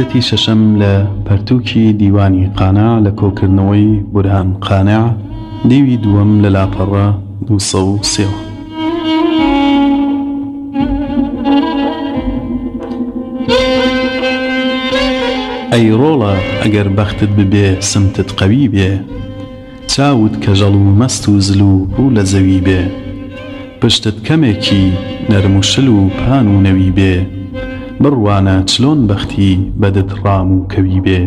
کەسەتی شەشەم لە پەرتووکی دیوانی قانع لە کۆکردنەوەی بورهان قانع دیوی دووەم لە لاپەڕە دو سێوە ئەی ڕۆڵە ئەگەر بەختت ببێ سمتت قەوی بێ چاوت کەژەڵ و مەست و زل و ڕوو لە زەوی بێ پشتت کەمێکی نەرموشل و پان و نەوی بێ بڕوانە چلۆن بەختی بەدت ڕام و کەوی بێ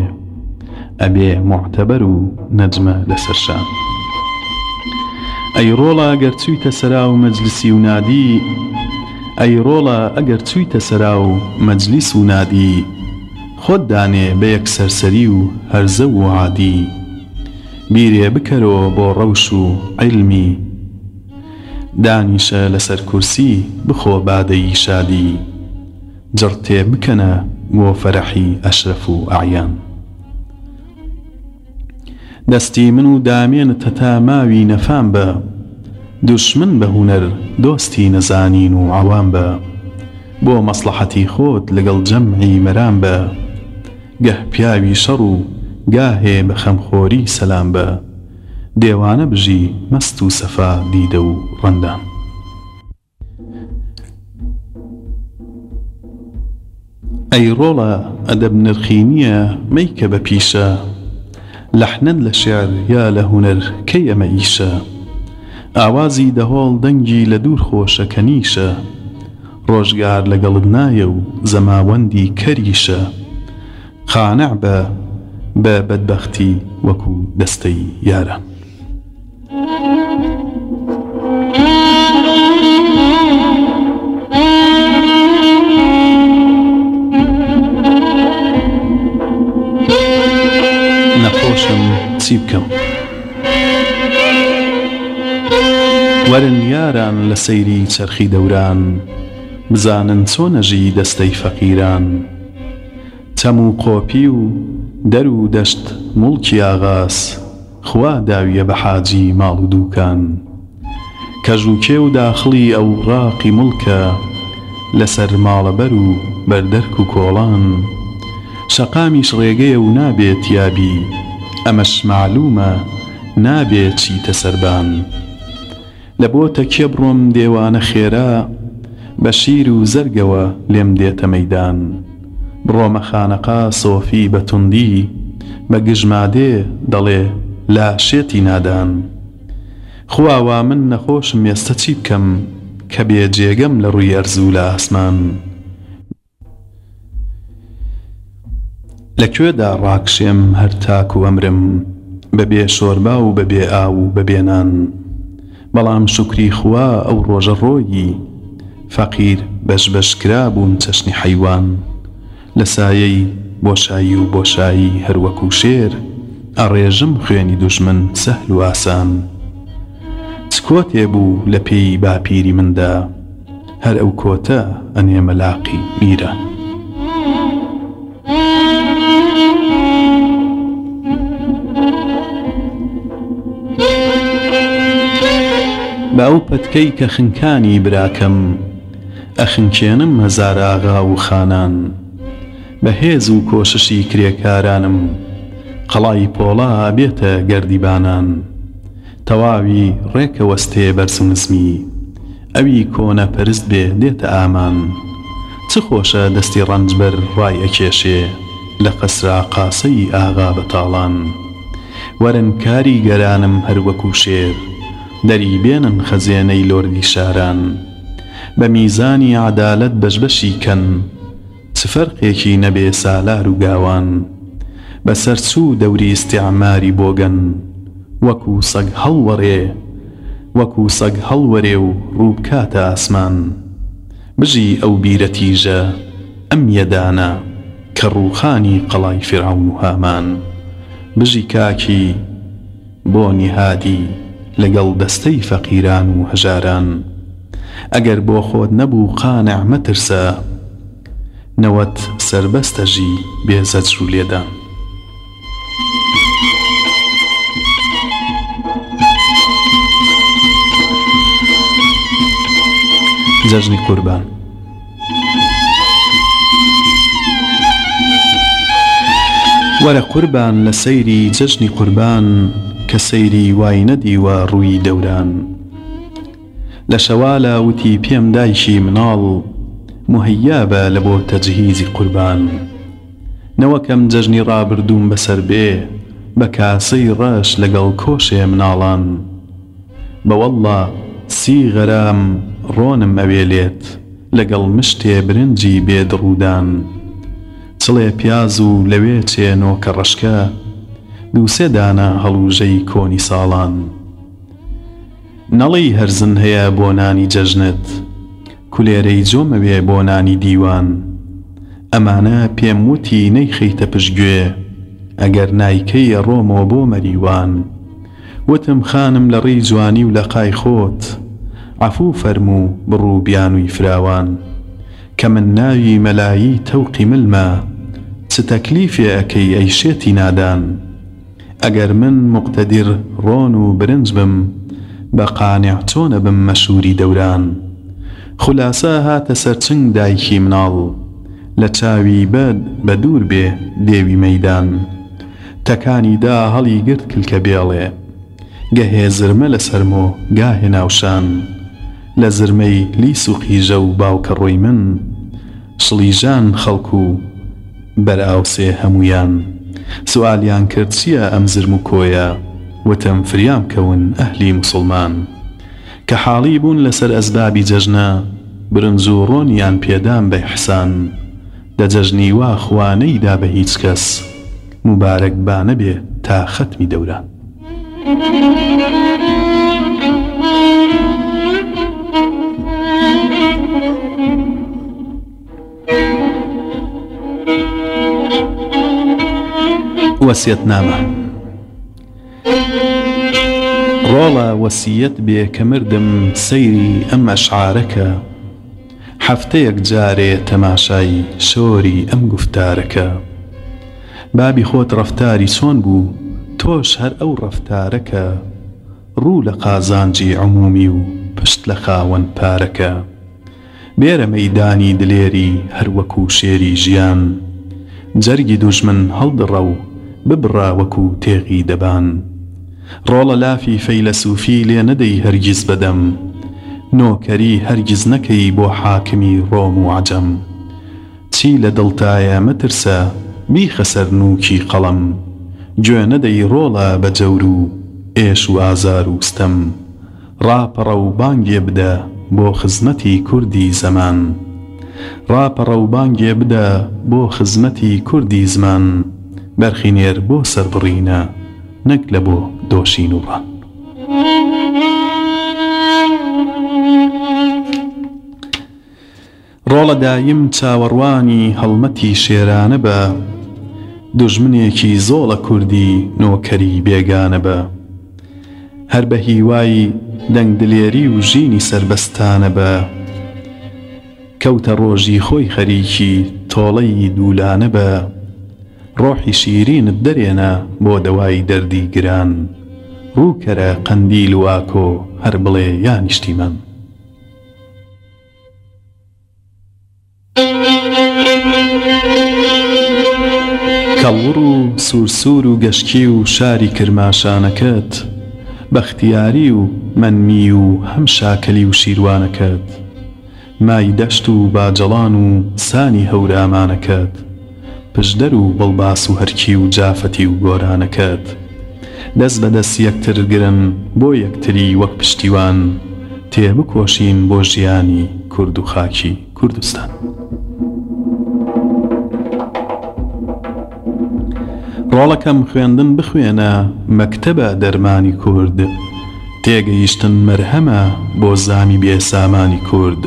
ئەبێ معتەبەر و نەجمە لەسەرشان ئەی ڕۆڵا گەر چویتە سەرا و مەجلسی و نادی ئەی ڕۆڵە ئەگەر چویتە سەرا و مەجلیس و نادی خۆت دانێ بە یەک سەرسەری و هەرزە و عادی بیرێ بکەرەوە بۆ ڕەوش و عیلمی دانیشە لەسەر کورسی بخۆ بادەی شادی جڕتێ بکەنە بۆ فەرەحی ئەشرف و ئاعیان دەستی من و دامێنتە تا ماوی نەفام بە دوشمن بە هوەر دۆستی نەزانین و ئاوان بە بۆ مەسلحەتی خۆت لەگەڵ جەمعی مەران بە گەه پیاوی شەڕ و گاهێ بە خەمخۆری سەسلام بە دێوانە بژی مەست و سەفا دیدە و ڕەندان ئەی ڕۆڵە ئەدەب نرخی نییە مەیکە بە پیشە لەحنەن لە شێر یا لە هوەر کەی ئەمە ئیشە ئاوازی دەهۆڵ دەنگی لە دوور خۆشەکەنیشە ڕۆژگار لەگەڵت نایە و زەماوەندی کەریشە خانەع بە بە بەدبەختی وەکو دەستەی یارە چی بکەم وەرن یاران لە سەیری چەرخی دەوران بزانن چۆنەژی دەستەی فەقیران چەم و قۆپی و دەر و دەشت مڵکی ئاغاس خوا داویە بە حاجی ماڵ و دووکان کەژووکێ و داخلی ئەو ڕاقی مڵکە لەسەر ماڵەبەر و بەردەرک و کۆڵان شەقامیش ڕێگەیە و نابێت یابی ئەمەش معلومە نابێ چیتە سەربان لە بۆ تەکیە بڕۆم دێوانە خێرا بە شیر و زەرگەوە لێم دێتە مەدان بڕۆمە خانەقا سۆفی بە توندی بە گژمادێ دەڵێ لا شێتی نادان خواوا من نەخۆشم ئێستا چی بکەم کە بێجێگەم لە ڕووی ئەرزوو لە ئاسمان. لەکوێدا ڕاکشێم هەر تاکو ئەمرم بەبێ شۆربا و بەبێ ئاو بەبێنان بەڵام شکری خوا ئەو ڕۆژە ڕۆیی فەقیر بەش بەشکرا بووم چەشنی حیوان لە سایەی بۆشایی و بۆشایی هەروەکو شێر ئەڕێژم خوێنی دوژمن سەهل و ئاسان چ کۆتێ بوو لە پێی باپیری مندا هەر ئەو کۆتە ئەنێ مەلاقی میرە ئەو پەتکەی کە خنکانی براکەم ئەخنکێنم هەزاراغا و خانان بەهێز و کۆششی کرێکارانم قەڵای پۆڵا بێتە گردیبانان تەواوی ڕێکەوەستێ بەرسم نسمی ئەوی کۆنە پەرست بێ دێتە ئامان چ خۆشە دەستی ڕەنجبەر ڕای ئەکێشێ لە قەسرا قاسەی ئاغا بەتاڵان وەرن کاری گەرانم هەروەکو شێر دەری بێنن خەزیێنەی لۆردی شاران بە میزانی عدالت بەشبەشی کەن سفەرقێکی نەبێ سالار و گاوان بەسەر چوو دەوری استعماری بۆگەن وەکو سەگ هەڵوەڕێ وەکو سەگ هەڵوەرێ و ڕووبکاتە ئاسمان بژی ئەو بیرەتیژە ئەم یەدانە کە ڕووخانی قەڵای فرعون و هامان بژی کاکی بۆ نیهادی لەگەڵ دەستەی فەقیران و هەژاران ئەگەر بۆ خۆت نەبوو قانە مەترسە نەوەت سربەستەژی بێزەج و لێدان جەژنی قوربان وەرە قوربان لە سەیری جەژنی قوربان کە سەیری وای نەدیوە ڕووی دەوران لە شەوالە وتی پێم دایشی مناڵ مهیابە لە بۆ تەجهیزی قوربان نەوەکەم جەژنی ڕابردوم بەسەر بێ بە کاسەی ڕەش لەگەڵ کۆشێ مناڵان بەوەڵە سی غەرام ڕۆنم ئەوێلێت لەگەڵ مشتێ برنجی بێدڕوودان چڵێ پیاز و لەوێ چێنۆکە ڕشکە دووسێ دانە هەڵوژەی کۆنی ساڵان نەڵی هەرزن هەیە بۆ نانی جەژنت کولێرەی جۆمەوێ بۆ نانی دیوان ئەمانە پێم وتی نەیخەیتە پشتگوێ ئەگەر نایکەی ڕۆمەوە بۆ مەریوان وتم خانم لە ڕێی جوانی و لە قای خۆت عفوو فەرموو بڕووبیانووی فراوان کە من ناوی مەلایی تەوقی ملمە چ تەکلیفێ ئەەکەی ئەیشێتی نادان ئەگەر من مقتەدیر ڕۆن و برنج بم بە قانع چۆنە بم مەشوری دەوران خولاسە هاتە سەرچنگ دایکی مناڵ لە چاوی بەد بە دوور بێ دێوی مەدان تەکانی دا هەڵی گرت کلکە بێڵێ گەهێ زرمە لە سەرم و گاهێ ناوشان لە زرمەی لیس و قیژە و باوکە ڕۆی من سڵیژان خەڵکو و بەرئاوسێ هەمویان سوالیان کرد چییە ئەم زرم و کۆیە وتم فریام کەون ئەهلی مسلمان کە حاڵی بوون لەسەر ئەزبابی جەژنە برنج و ڕۆنیان پێدام بە حسان دەجەژنی وا خوانەیدا بە هیچ کەس مبارەک بانە بێ تا خەتمی دەوران. Thank you. وەسیەت نامە ڕۆڵە وەسیەت بێ کە مردم سەیری ئەم مەشعارەکە هەفتەیەک جارێ تەماشای شۆری ئەم گفتارەکە بابی خۆت ڕفتاری چۆن بوو تۆش هەر ئەو ڕفتارەکە ڕوو لە قازانجی عمومی و پشت لە خاوەن پارەکە بێرە مەدانی دلێری هەروەکو شێری ژیان جەرگی دوژمن هەڵدڕە و ببڕاوەک و تێغی دەبان ڕۆڵە لافی فەیلسوفی لێ نەدەی هەرگیز بەدەم نۆکەری هەرگیز نەکەی بۆ حاکمی ڕۆم و عجەم چی لە دڵتایە مەترسە بیخەسەر نوکی قەڵم گوێنەدەی ڕۆڵە بە جەور و ئێش و ئازار وستەم ڕاپەڕە و بانگێ بدە بۆ خزمەتی کوردی زەمان ڕاپەڕە و بانگێ بدە بۆ خزمەتی کوردی زمان بەرخینێر بۆ سەربڕینە نەک لە بۆ دۆشین و ڕان ڕۆڵە دایم چاوەڕوانی هەڵمەتی شێرانە بە دوژمنێکی زۆڵە کوردی نۆکەری بێگانە بە هەر بە هیوایی دەنگدلێری و ژینی سربەستانە بە کەوتە ڕۆژی خۆی خەریکی تۆڵەی دوولانە بە ڕۆحی شیرینت دەرێنە بۆ دەوای دەردی گران ڕووکەرە قەندیل واکۆ هەر بڵێ یا نیشتیمان کەڵور و سوورسوور و گەشکی و شاری کرماشانەکەت بەختیاری و منمی و هەم شاکەلی و شیروانەکەت مای دەشت و باجەڵان و سانی هەورامانەکەت پشدەر و بەڵباس و هەرکی و جافەتی و گۆرانەکەت دەست بە دەست یەکتر گرن بۆ یەکتری وەک پشتیوان تێبکۆشین بۆ ژیانی کورد و خاکی کوردستان. ڕۆڵەکەم خوێندن بخوێنە مەکتەبە دەرمانی کورد تێگەیشتن مەرهەمە بۆ زامی بێسامانی کورد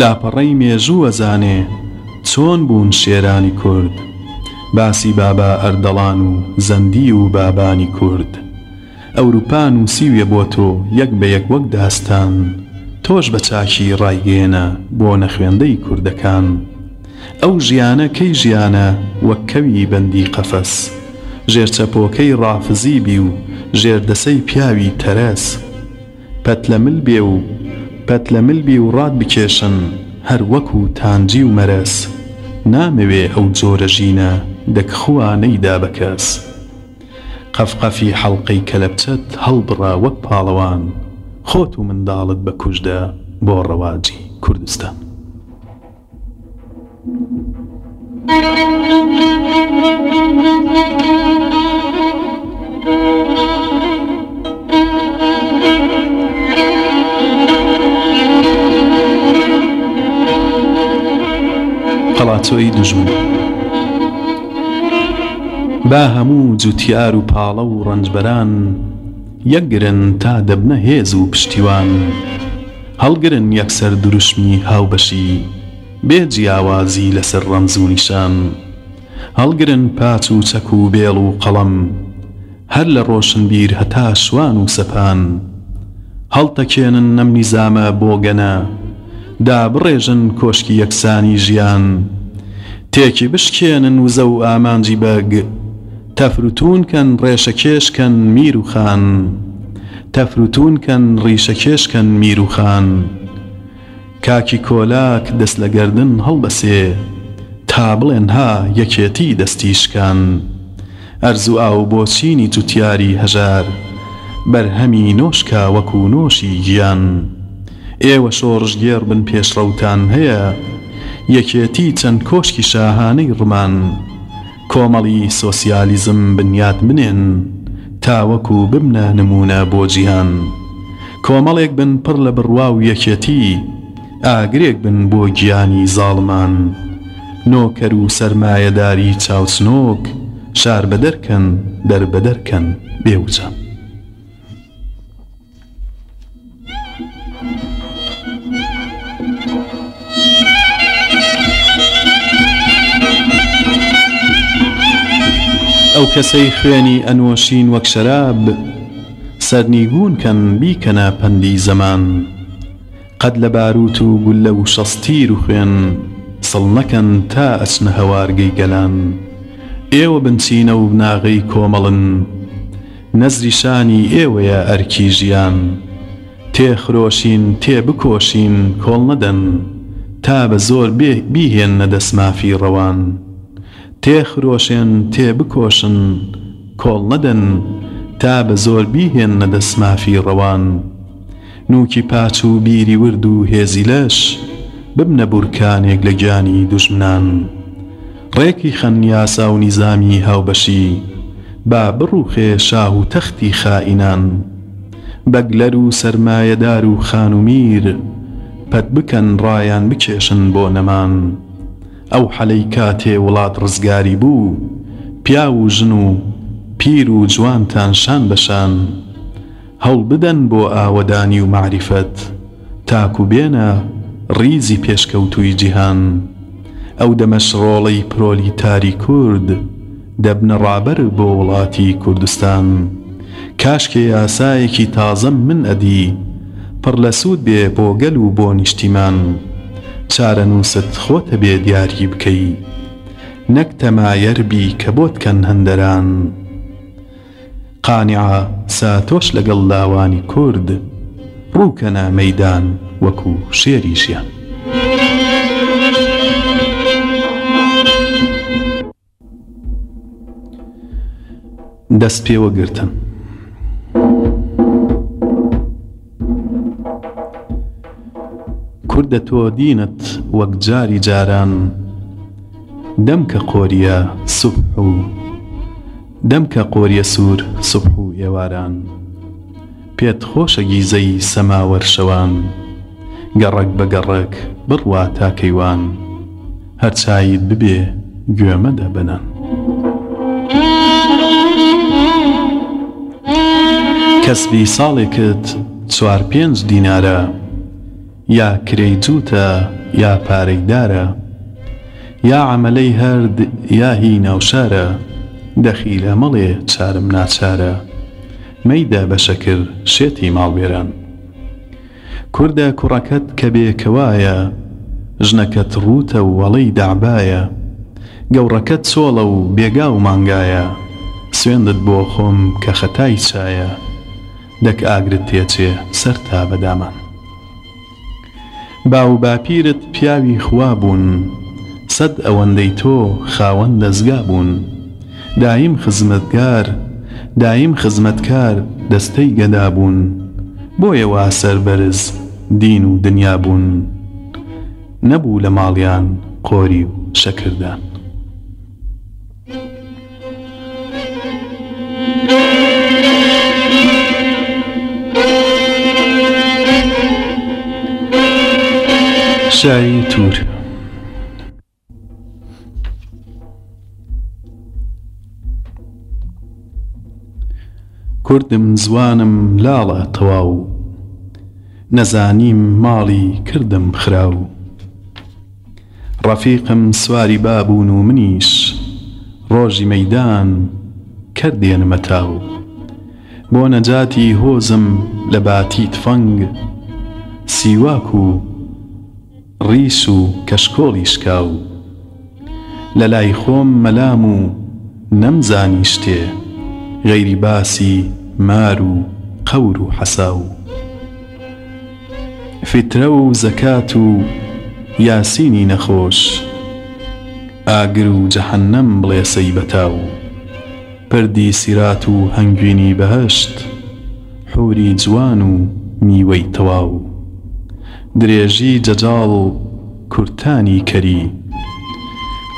لاپەڕەی مێژووە زانێ چۆن بوون شێرانی کورد باسی بابا ئەردەڵان و زەندی و بابانی کورد ئەوروپان و سیوێ بۆ تۆ یەک بە یەک وەک داستان تۆش بە چاکی ڕایگەێنە بۆ نەخوێندەی کوردەکان ئەو ژیانە کەی ژیانە وەک کەوی بەندی قەفەس ژێرچەپۆکەی ڕافزی بی و ژێردەسەی پیاوی تەرەس پەتلەمل بێ و پەتلەمل بی و ڕات بکێشن هەر وەکو تانجی و مەرەس نامەوێ ئەو جۆرە ژینە دەکخوانەیدا بەکەس قەفقەفی حەڵلقەی کەلەپچەت هەڵبڕا وەک پاڵەوان خۆت و منداڵت بە کوژدە بۆ ڕەواجی کوردستان Thank you. پەڵاتۆی دژمن با هەموو جوتیار و پاڵە و ڕەنجبەران یەکگرن تا دەبنە هێز و پشتیوان هەڵگرن یەکسەر دروشمی هاوبەشی بێ جیاوازی لەسەر ڕەمز و نیشان هەڵگرن پاچ و چەک و بێڵ و قەڵەم هەر لە ڕۆشنبیر هەتا شوان و سەپان هەڵتەکێنن نەم نیزامە بۆ گەنە دا بڕێژن کۆشکی یەکسانی ژیان تێکی بشکێنن وزە و ئامانجی بەگ تەفروتونکەن ڕێشەکێشکەن میر و خان تەفروتونکەن ڕیشەکێشکەن میر و خان کاکی کۆلاک دەست لەگەردن هەڵبەسێ تا بڵێن ها یەکێتی دەستیشکان ئەرزوو ئاو بۆچینی توتیاری هەژار بەرهەمی نۆشکا وەکو نۆشی گیان. ئێوە شۆڕژگێر بن پێشڕەوتان هەیە یەکێتی چەند کۆشکی شاهانەی ڕمان کۆمەڵی سۆسیالیزم بنیاد منێن تاوەکو بمنە نمونە بۆ جیهان کۆمەڵێک بن پڕ لە بڕوا و یەکێتی ئاگرێک بن بۆ گیانی زاڵمان نۆکەر و سەرمایەداری چاوچنۆک شار بەدەرکەن دەربەدەرکەن بێوچە ئەو کەسەی خوێنی ئەنوەشین وەک شەراب سەرنیگون کەم بیکەنە پەندی زەمان قەت لە باروت و گولە و شەستیر و خوێن سڵ نەکەن تا ئەسنە هەوارگەی گەلان ئێوە بنچینە و ناغی کۆمەڵن نەزریشانی ئێوەیە ئەرکی ژیان تێخرۆشین تێ بکۆشین کۆڵ نەدەن تا بە زۆر بێ بیهێن نەدەسمافی ڕەوان. تێخرۆشێن تێبکۆشن کۆڵ نەدەن تا بە زۆر بیهێن نە دەسمافی ڕەوان نوکی پاچ و بیری ورد و هێزی لەش ببنە بورکانێک لە گیانی دوژمنان ڕێکی خەنیاسا و نیزامی هاوبەشی با بڕوخێ شاه و تەختی خائینان بەگلەر و سەرمایەدار و خان و میر پەت بکەن ڕایان بکێشن بۆ نەمان. ئەو حەلەی کاتێ وڵات ڕزگاری بوو پیا و ژن و پیر و جوانتان شان بەشان هەڵ بدەن بۆ ئاوەدانی و معریفەت تاکو بێنە ڕیزی پێشکەوتووی جیهان ئەو دەمەش ڕۆڵی پرۆلیتاری کورد دەبنە ڕابەر بۆ وڵاتی کوردستان کاشکێ یاسایەکی تازەم من ئەدی پڕ لە سوود بێ بۆ گەل و بۆ نیشتیمان. چارە نووسەت خۆتە بێ دیاری بکەی نەک تەمایەربی کە بۆت کەن هەندەران قانیعا سا تۆش لەگەڵ لاوانی کورد ڕووکەنا مەدان وەکو شێریشیان دەست پێوەگرتن کوردە تۆ دینت وەک جاری جاران دەم کە قۆریە سوبح و دەم کە قۆریە سوور سوبح و ئێواران پێت خۆشە گیزەی سەماوەرشەوان گەڕک بە گەڕک بڕوا تاکەیوان هەرچایت ببێ گوێمەدە بنان کەسبی ساڵێکت چوار پێنج دینارە یا کرەی جووتە یا پارەیدارە یا عملەی هەرد یاهی ناوشارە دەخی لە مەڵێ چارم ناچارە مەیدا بەشەکر شێتی ماڵبێران کووردە کوڕەکەت کە بێکەوایە ژنەکەت ڕوتە و وەڵەی دابایە گەورەکەت چۆڵە و بێگا و مانگایە سوێندت بۆ خۆم کە خەتای چایە دەک ئاگرت تێچێ سەر تا بەدامان باو باپیرت پیاوی خوا بوون سەد ئەوەندەی تۆ خاوەند دەستگا بوون دایم خزمەتگار دایم خزمەتکار دەستەی گەدا بوون بۆیەوە سەربەرز دین و دنیا بوون نەبوو لە ماڵیان قۆری و شەکردان. Thank you. پادشای تور کوردم زوانم لاڵە تەواو نەزانیم ماڵی کردم خراو ڕەفیقم سواری بابوون و منیش ڕۆژی مەدان کردێنمە تاو بۆ نەجاتی هۆزم لە باتی تفەنگ سیواک و ڕیس و کەشکۆڵی شکاو لە لای خۆم مەلام و نەمزانی شتێ غەیری باسی مار و قەور و حەسا و فترە و زەکات و یاسینی نەخۆش ئاگر و جەحەنەم بڵێسەی بەتاو پردی سیرات و هەنگوینی بەهشت حوری جوان و میوەی تەواو درێژی جەجاڵ و کورتانی کەری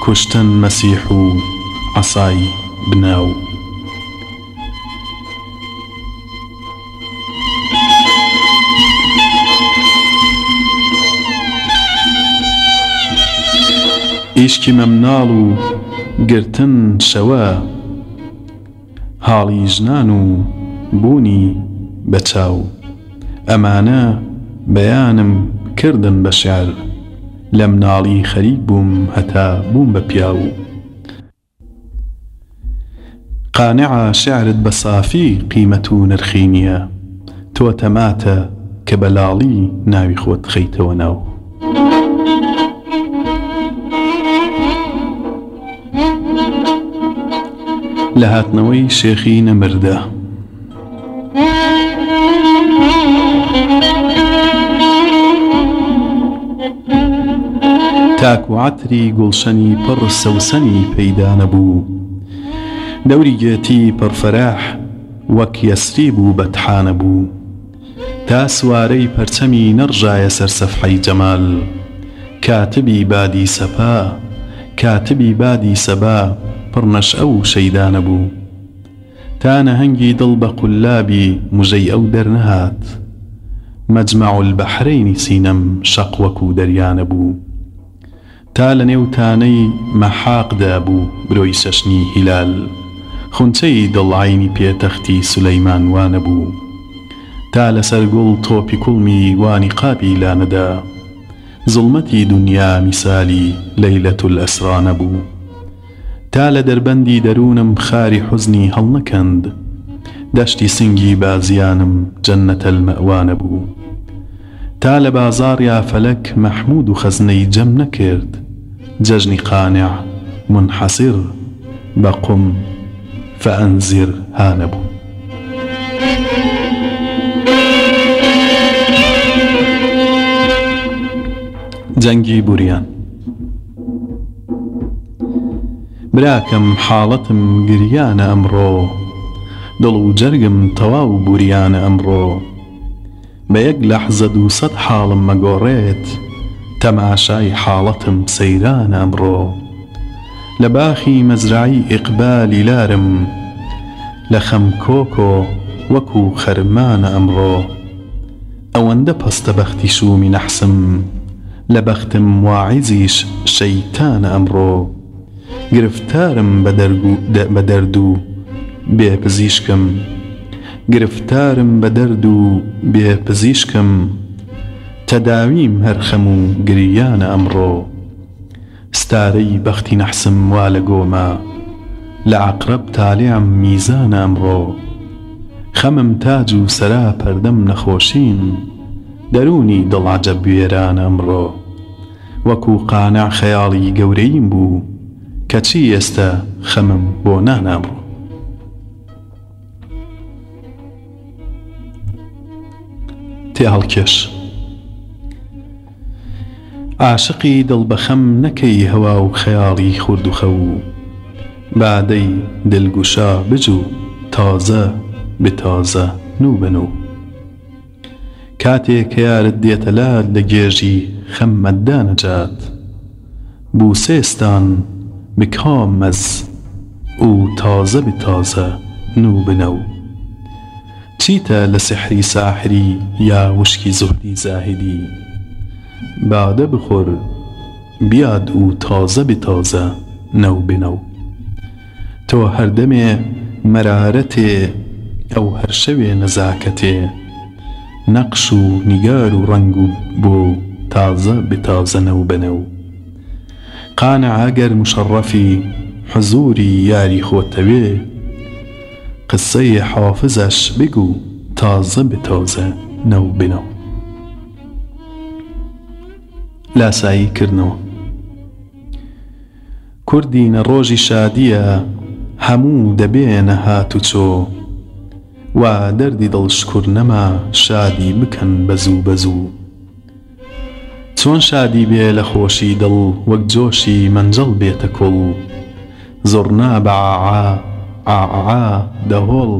کوشتن مەسیح و عسای بناو ئیشکی مەمناڵ و گرتن شەوە هاڵی ژنان و بوونی بەچاو ئەمانە بەیانم کردن بە شعر لە مناڵی خەریک بووم هەتا بووم بە پیاو قانع شعرت بە سافی قیمەت و نرخی نییە تۆ تەماتە کە بەلاڵی ناوی خۆت خەیتەوە ناو لە هاتنەوەی شێخی نەمردە. تاکوعاتری گوڵشەنی پڕ سەوسەنی پەیدا نەبوو دەوری گێتی پڕفەراح وەک یەسری بوو بەتحانە بوو تا سوارەی پەرچەمی نەڕژایە سەرسەفحی جەمال کاتبی بادی سەپا کاتبی بادی سەبا پڕنەش ئەو شەیدانە بوو تا نەهەنگی دڵ بە قلابی مژەی ئەو دەرنەهات مەجمع بەحرەینی سینەم شەق وەکو دەریانە بوو تا لە نێوتانەی مەحاقدا بوو برۆی سەشنی هیلال خونچەی دڵعینی پێتەختی سلەیمان وانە بوو تا لەسەر گوڵ تۆپی کوڵمی وانی قاپی لانەدا زڵمەتی دنیا میسالی لەیلەتول ئەسرانە بوو تا لە دەربەندی دەروونم خاری حوزنی هەڵنەکەند دەشتی سنگی بازیانم جەنەتە المأوان بو تال بازار بازاریا فەلەک محمود و خەزنەی جەم نەکرد جەژنی قانع منحصر بقم فانزر هانبو هانەبوو جەنگی بوریان براکەم حاڵەتم گریانە ئەمڕۆ دڵ و جەرگم تەواو بوریانە ئەمڕۆ بە یەک لە حزەد و سەد حاڵم مەگۆڕێت تەماشای حاڵەتم سەیران ئەمڕۆ لە باخی مەزرایی ئیقبالی لارم لە خەم کۆکۆ وەکو خەرمانە ئەمڕۆ ئەوەندە پەستەبەختی شومی نەحسم لە بەختم واعیزیش شەیتانە ئەمڕۆ گرفتارم بە دەرد و بێپزیشکم گرفتارم بە دەرد و بێپزیشکم تەداویم هەرخەم و گریانە ئەمڕۆ ستارەی بەختی نەحسم وا لە گۆمە لە عقرب تاالێم میزانە ئەمڕۆ خەمم تاج و سەرا پەردەم نەخۆشین دەرونی دڵاجە بێران ئەمڕۆ وەکو قانع خەیاڵی گەورەیم بوو کەچی ئێستا خەمم بۆ نانامڕۆ تێ هەڵکێش عاشقی دڵبەخەم نەکەی هەوا و خەیاڵی خورد و خەوو بعدەی دلگوشا بجو تازە بتازە نوو بن و کاتێک کە یارت دێتە لات لە گێژی خەممەدا نەجات بوسێستان بکام مەز و تازە بتازە نوو بنە و چیتە لە سحری ساحری یا وشکی زۆری زاهدی بعدە بخۆر بیاد و تازە بتازە نەو بنەو تۆ هەردەمێ مەرارەتێ ئەو هەر شەوێ نەزاکەتێ نەقش و نیگار و ڕنگ و بۆ تازە بتازەنە و بنەو قانە ئاگەر مشەڕەفی حزوری یاری خۆتەوێ قسەی حافزش بگو تازە بتۆزە نەو بنەوە لاساییکردنەوە کوردینە ڕۆژی شادیە هەموو دەبێنە هات و چۆ وا دەردی دڵشکر نەما شادی بکەن بەزوو بەزوو چۆن شادی بێ لە خۆشی دڵ وەک جۆشی منجەڵ بێتە کوڵ زۆر نابعاعا ئاعا دەهۆڵ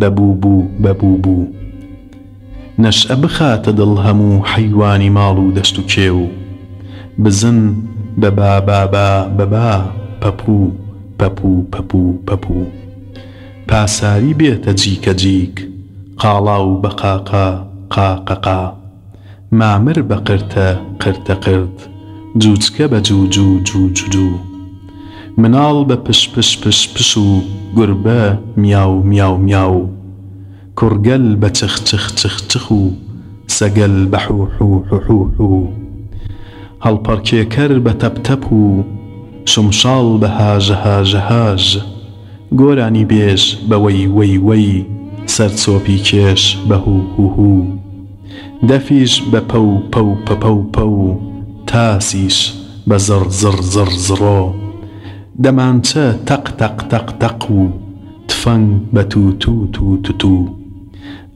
بەبوو بوو بەبوو بوو نەشە بخاتە دڵ هەموو حەیوانی ماڵ و دەست و کێو بزن بەبا بابا بەبا پەپوو پەپوو پەپوو پەپوو پاساری بێتە جیکە جیک قاڵا و بەقاقا قاقەقا مامر بە قرتە قرتە قرت جوچکە بە جوجو جوجو جوجو مناڵ بە پش پش پش پش و گوربە میاو میاو میاو کوڕگەل بە چخ چخ چخ چخ و سەگەل بە حوحوحوحوحوو هەڵپەرکێکەر بە تەپتەپ و شمشاڵ بە هاژەهاژەهاژ گۆرانی بێژ بەوەی وەی وەی سەرچۆپی کێش بە هوهوهوو دەفیش بە پەو پەو پەپە و پەو تاسیش بە زڕ زڕ زڕ زڕۆ دەمانچە تەق تەق تەق تەق و تفەنگ بە تو تو تو تتو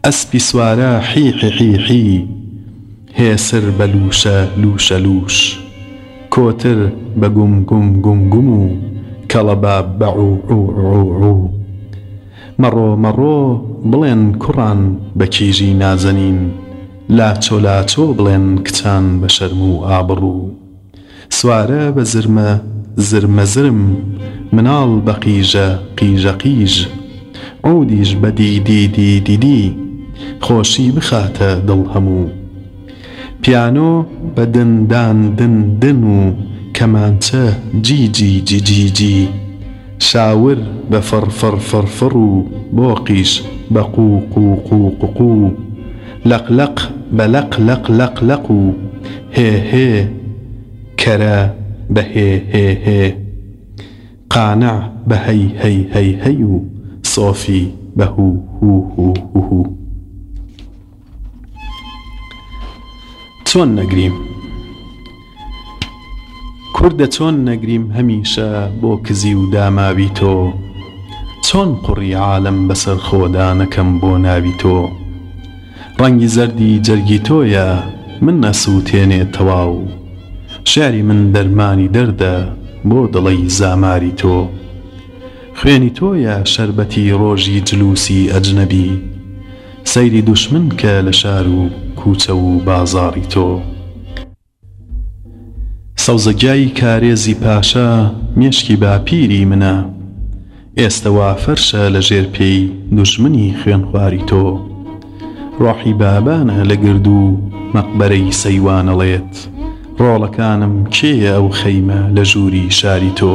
ئەسپی سوارە حیحیحیحی هێسر بە لوشە لوشە لوش کۆتر بە گوم گوم گوم گوم و کەڵەبا بەعوعوعوعوو مەڕۆ مەڕۆ بڵێن کوڕان بە کیژی نازەنین لاچۆ لاچۆ بڵێن کچان بە شەرم و ئابڕوو سوارە بە زرمە زرمەزرم مناڵ بە قیژە قیژە قیژ ئەودیش بە دیدی دیدیدی خۆشی بخاتە دڵ هەموو پیانۆ بە دندان دن دن و کەمانچە جیجی جیجیجی شاور بە فەرفەرفەرفڕ و بۆقیش بە قوقوقوقوقو لەقلق بە لەق لەق لەق لەق و هێهێ کەرە بە هێهێهێ قانع بە هەی هەی هەی هەی و سۆفی بە هوو هوو هوو چۆن نەگریم کووردە چۆن نەگریم هەمیشە بۆ کزی و داماوی تۆ چۆن قوڕی عالم بەسەر خۆدانەکەم بۆ ناوی تۆ ڕەنگی زەردی جەرگی تۆیە من نەسووتێنێ تەواو شاری من دەرمانی دەردە بۆ دڵی زاماری تۆ خوێنی تۆیە شەربەتی ڕۆژی جلوسی ئەجنەبی سەیری دوشمن کە لە شار و کوچە و بازاری تۆ سەوزەگیایی کارێزی پاشا مێشکی باپیری منە ئێستەوا فەرشە لە ژێر پێی دوشمنی خوێنخواری تۆ ڕۆحی بابانە لە گرد و مەقبەرەی سەیوانەڵێت ڕۆڵەکانم کێیە ئەو خەیمە لە ژووری شاری تۆ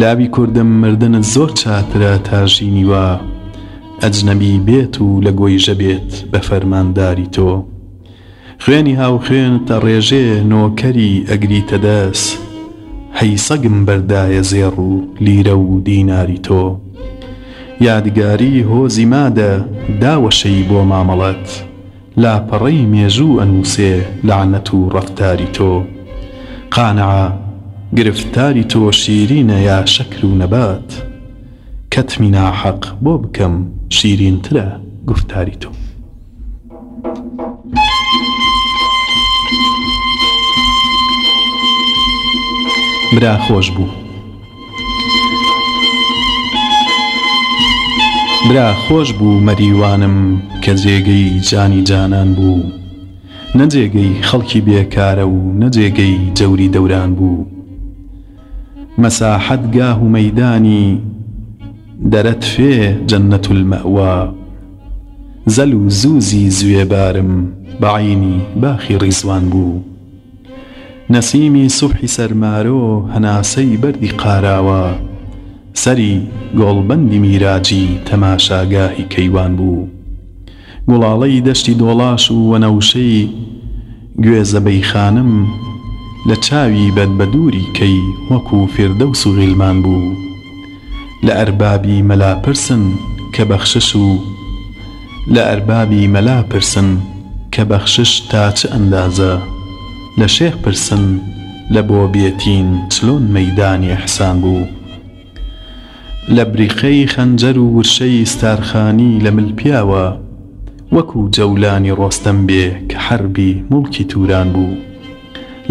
لاوی کوردم مردنت زۆر چاترە تاژینی وا ئەجنەبی بێت و لە گۆیژە بێت بە فەرمانداری تۆ خوێنی هاو خوێن تا ڕێژێ نۆکەری ئەگریتە دەست حەیسەگم بەردایە زێڕ و لیرە و دیناری تۆ یادگاری هۆزی مادە داوەشەی بۆ مامەڵەت لا مێژوو ئەنووسێ لعنەت لعنتو ڕەفتاری تو قانعا گرفتاری تو شیرینە یا شەکر و نبات كتمنا حق بوبكم شيرين تره گفتاری تو برا خوش بوو برا خۆش بوو مەریوانم کە جێگەی جانی جانان بوو نەجێگەی خەڵکی بێکارە و نەجێگەی جەوری دەوران بوو مەساحەت گاه و مەدانی دەرەت فێ جەنەت المەوا زەل و زوزی زوێبارم بەعینی باخی ڕیزوان بوو نەسیمی سوبحی سەرمارۆ هەناسەی بەردی قاراوە سەری گۆڵبەندی میراجی تەماشاگاهی کەیوان بوو گوڵاڵەی دەشتی دۆڵاش و وەنەوشەی گوێزەبەی خانم لە چاوی بەد بە دووری کەی وەکو فێردە و سوغیلمان بوو لە ئەربابی مەلاپرسن کە بەخشش و لە ئەربابی مەلاپرسن کە بەخشش تا چ ئەندازە لە شێخ پرسن لە بۆ بێتین چلۆن مەدانی ئەحسان بوو لە بریخەی خەنجەر و ورشەی ستارخانی لە ملپیاوە وەکو جەولانی ڕۆستەم بێ کە حربی مڵکی توران بوو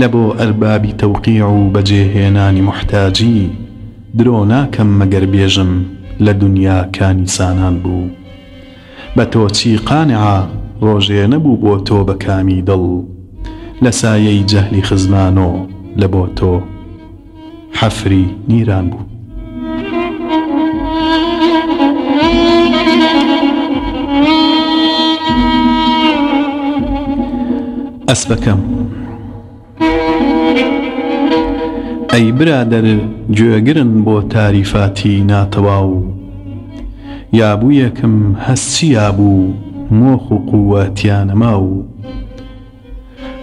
لە بۆ ئەربابی تەوقیع و بەجێهێنانی محتاجی درۆ ناکەم مەگەر بێژم لە دنیاکانی سانان بوو بە تۆچی قانعا ڕۆژێ نەبوو بۆ تۆ بە کامی دڵ لە سایەی جەهلی خزمانۆ لە بۆ تۆ حەفری نیران بوو ئەسبەکەم ئەی برادەر گوێگرن بۆ تاریفاتی ناتەواو یابوویەکم هەستچیا بوو مۆخ و قووەتیانەما و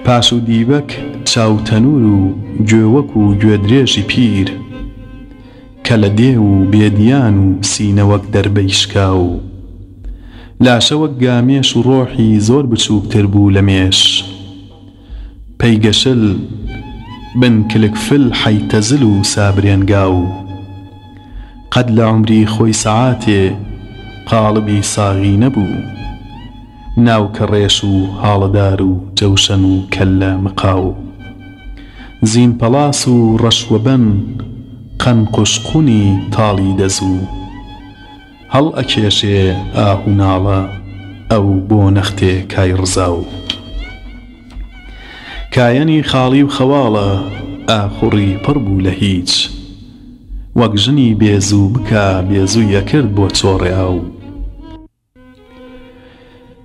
پاش و دیبەک چاوتەنور و گوێوەک و گوێدرێژی پیر کە لە دێ و بێدیان و سینەوەک دەربەیشکا و لاشەوەک گامێش و ڕۆحی زۆر بچووکتر بوو لە مێش پەیگەشل بن کلکفل حەیتەزل و سابرێنگا و قەت لە عمری خۆی سعاتێ قاڵبی ساغی نەبوو ناوکە ڕێش و هاڵەدار و جەوشەن و کەلە مقاو زین پەلاس و ڕەشوەبەن قەن قوشقونی تاڵی دەزوو هەڵ ئەکێشێ ئاهوناڵە ئەو بۆ نەختێ کای ڕزااو. کایەنی خاڵی و خەواڵە ئاخوڕی پڕ بوو لە هیچ وەک ژنی بێزوو بکە بێزوو یەکرد بۆ چۆڕیا و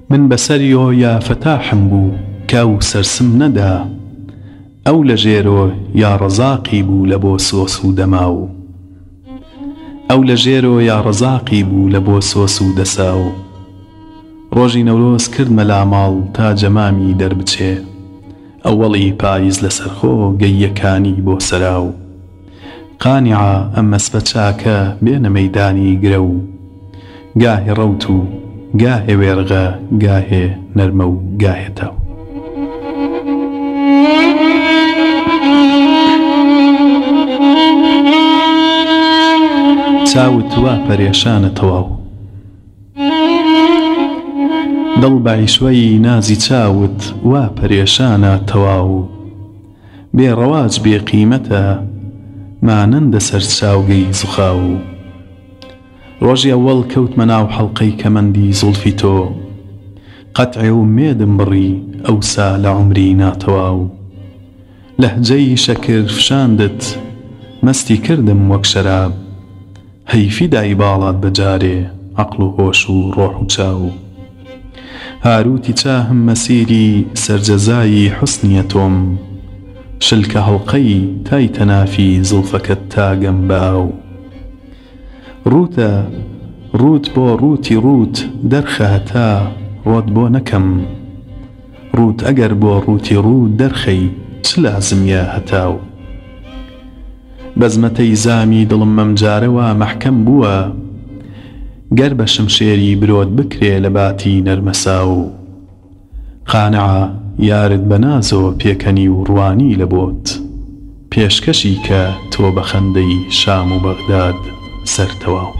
من بەسەریۆ یا فەتاحم بوو کە و سەرسم نەدا ئەو لە ژێرۆ یا ڕزاقی بوو لە بۆ سۆس و دەما و ئەو لە ژێرۆ یا ڕزاقی بوو لە بۆ سۆس و دەسا و ڕۆژی نەورۆز کرد مەلاماڵ تا جەمامی دەربچێ ئەوەڵی پاییز لەسەرخۆ گەیەکانی بۆ سەرا و قانیعا ئەم مەسبە چاکە بێنە مەدانی گرە و گاهێ ڕەوت و گاهێ وێرغە گاهێ نەرمە و گاهێتەوە چاوت وا پەرێشانە تەواو دڵ بەعیسوەی نازی چاوت وا پەرێشانە تەواو بێڕەواز بێقیمەتە مانەندە سەر چاوگەی زخاو ڕۆژی ئەوەڵ کەوتمە ناو حەڵلقەی کەمەندی زولفی تۆ قەتعێ و مێدم بڕی ئەوسا لە عمری ناتەواو لەهجەی شەکر فشاندت مەستی کردم وەک شەراب هەیفی دای باڵات بەجارێ عقل و هۆش و ڕۆح و چاو هاروتی چاهم مەسیری سرجەزایی حسنیە تۆم شلکە هەڵلقەی تای تەنافی زڵفەکەت تاگەم باو ڕوتە ڕوت بۆ ڕوتی ڕوت دەرخەهتا ڕۆت بۆ نەکەم ڕوت ئەگەر بۆ ڕوتی ڕوو دەرخەی چ لازمیە هەتاو بەزمەتەی زامی دڵم مەمجارەوە مەحکەم بووە گەر بە شمشێری برۆت بکرێ لە باتی نەرمەسا و خانعا یارت بەنازەوە پێکەنی و ڕوانی لە بۆت پێشکەشی کە تۆ بە خەندەی شام و بەغداد سەرتەواو.